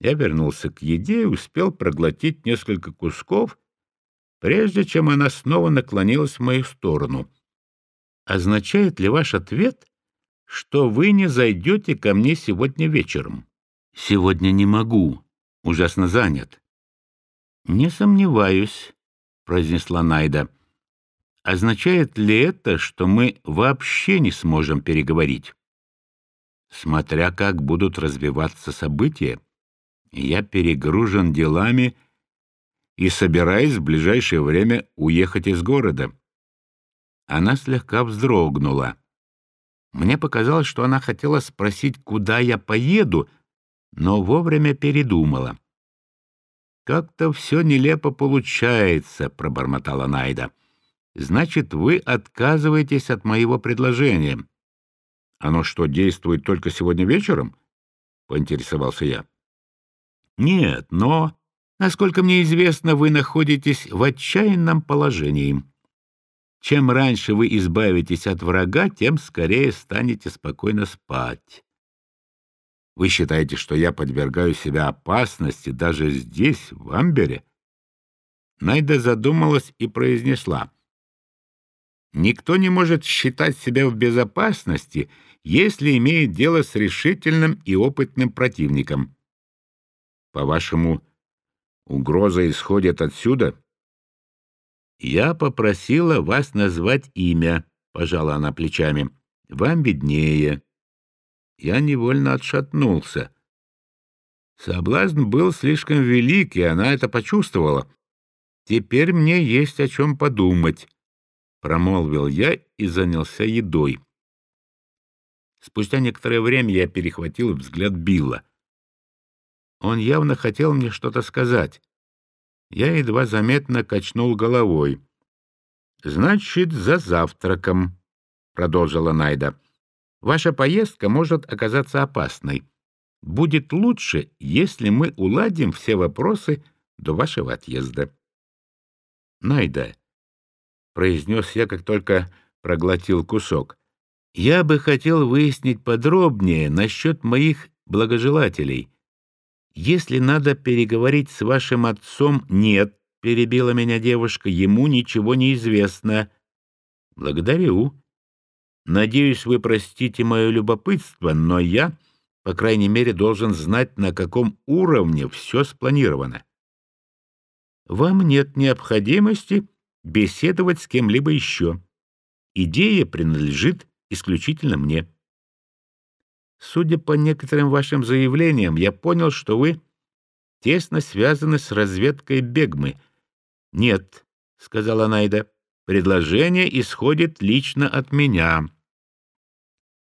Я вернулся к еде и успел проглотить несколько кусков, прежде чем она снова наклонилась в мою сторону. «Означает ли ваш ответ, что вы не зайдете ко мне сегодня вечером?» «Сегодня не могу. Ужасно занят». «Не сомневаюсь», — произнесла Найда. «Означает ли это, что мы вообще не сможем переговорить?» «Смотря как будут развиваться события, я перегружен делами и собираюсь в ближайшее время уехать из города». Она слегка вздрогнула. Мне показалось, что она хотела спросить, куда я поеду, но вовремя передумала. «Как-то все нелепо получается», — пробормотала Найда. «Значит, вы отказываетесь от моего предложения». «Оно что, действует только сегодня вечером?» — поинтересовался я. «Нет, но, насколько мне известно, вы находитесь в отчаянном положении. Чем раньше вы избавитесь от врага, тем скорее станете спокойно спать. Вы считаете, что я подвергаю себя опасности даже здесь, в Амбере? Найда задумалась и произнесла. Никто не может считать себя в безопасности, если имеет дело с решительным и опытным противником. По-вашему, угроза исходит отсюда? Я попросила вас назвать имя, пожала она плечами. Вам виднее. Я невольно отшатнулся. Соблазн был слишком велик, и она это почувствовала. «Теперь мне есть о чем подумать», — промолвил я и занялся едой. Спустя некоторое время я перехватил взгляд Билла. Он явно хотел мне что-то сказать. Я едва заметно качнул головой. «Значит, за завтраком», — продолжила Найда. Ваша поездка может оказаться опасной. Будет лучше, если мы уладим все вопросы до вашего отъезда. Найда, — произнес я, как только проглотил кусок, — я бы хотел выяснить подробнее насчет моих благожелателей. Если надо переговорить с вашим отцом, нет, — перебила меня девушка, — ему ничего не известно. Благодарю. Надеюсь, вы простите мое любопытство, но я, по крайней мере, должен знать, на каком уровне все спланировано. Вам нет необходимости беседовать с кем-либо еще. Идея принадлежит исключительно мне. Судя по некоторым вашим заявлениям, я понял, что вы тесно связаны с разведкой Бегмы. — Нет, — сказала Найда, — предложение исходит лично от меня.